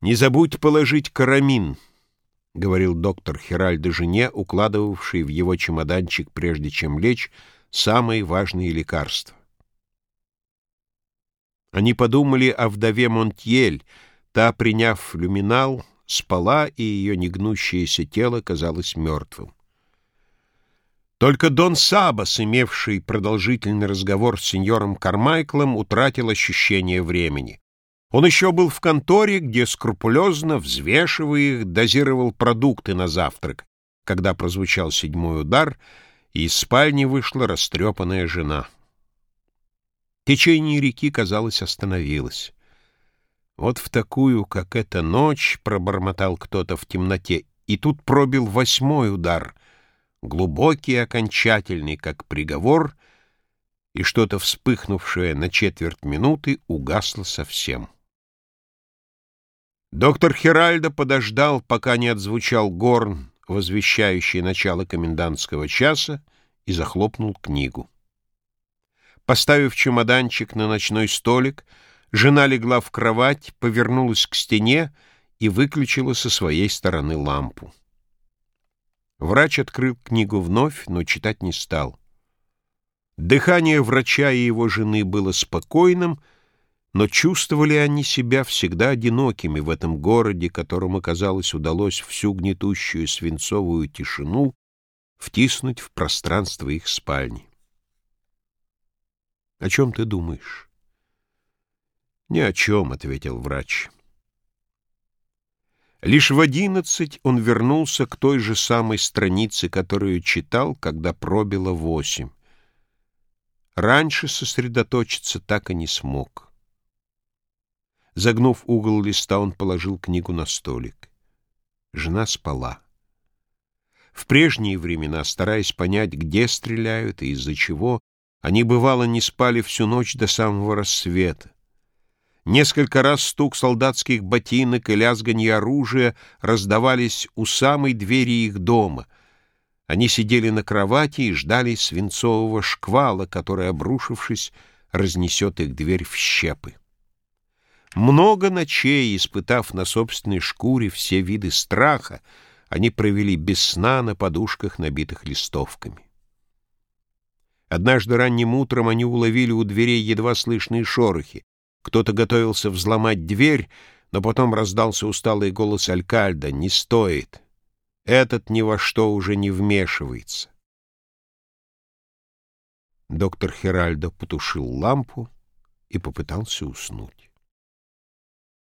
«Не забудь положить карамин», — говорил доктор Хиральдо жене, укладывавший в его чемоданчик, прежде чем лечь, самые важные лекарства. Они подумали о вдове Монтьель, та, приняв люминал, спала, и ее негнущееся тело казалось мертвым. Только Дон Сабас, имевший продолжительный разговор с сеньором Кармайклом, утратил ощущение времени. Он еще был в конторе, где скрупулезно, взвешивая их, дозировал продукты на завтрак, когда прозвучал седьмой удар, и из спальни вышла растрепанная жена. Течение реки, казалось, остановилось. Вот в такую, как эта ночь, пробормотал кто-то в темноте, и тут пробил восьмой удар, глубокий и окончательный, как приговор, и что-то вспыхнувшее на четверть минуты угасло совсем. Доктор Хиральдо подождал, пока не отзвучал горн, возвещающий начало комендантского часа, и захлопнул книгу. Поставив чемоданчик на ночной столик, жена легла в кровать, повернулась к стене и выключила со своей стороны лампу. Врач открыл книгу вновь, но читать не стал. Дыхание врача и его жены было спокойным, но чувствовали они себя всегда одинокими в этом городе, которому, казалось, удалось всю гнетущую свинцовую тишину втиснуть в пространство их спальни. «О чем ты думаешь?» «Ни о чем», — ответил врач. Лишь в одиннадцать он вернулся к той же самой странице, которую читал, когда пробило восемь. Раньше сосредоточиться так и не смог. Загнув угол листа, он положил книгу на столик. Жена спала. В прежние времена, стараясь понять, где стреляют и из-за чего, они, бывало, не спали всю ночь до самого рассвета. Несколько раз стук солдатских ботинок и лязганье оружия раздавались у самой двери их дома. Они сидели на кровати и ждали свинцового шквала, который, обрушившись, разнесет их дверь в щепы. Много ночей, испытав на собственной шкуре все виды страха, они провели без сна на подушках, набитых листовками. Однажды ранним утром они уловили у дверей едва слышные шорохи. Кто-то готовился взломать дверь, но потом раздался усталый голос Алькальда «Не стоит! Этот ни во что уже не вмешивается!» Доктор Хиральдо потушил лампу и попытался уснуть.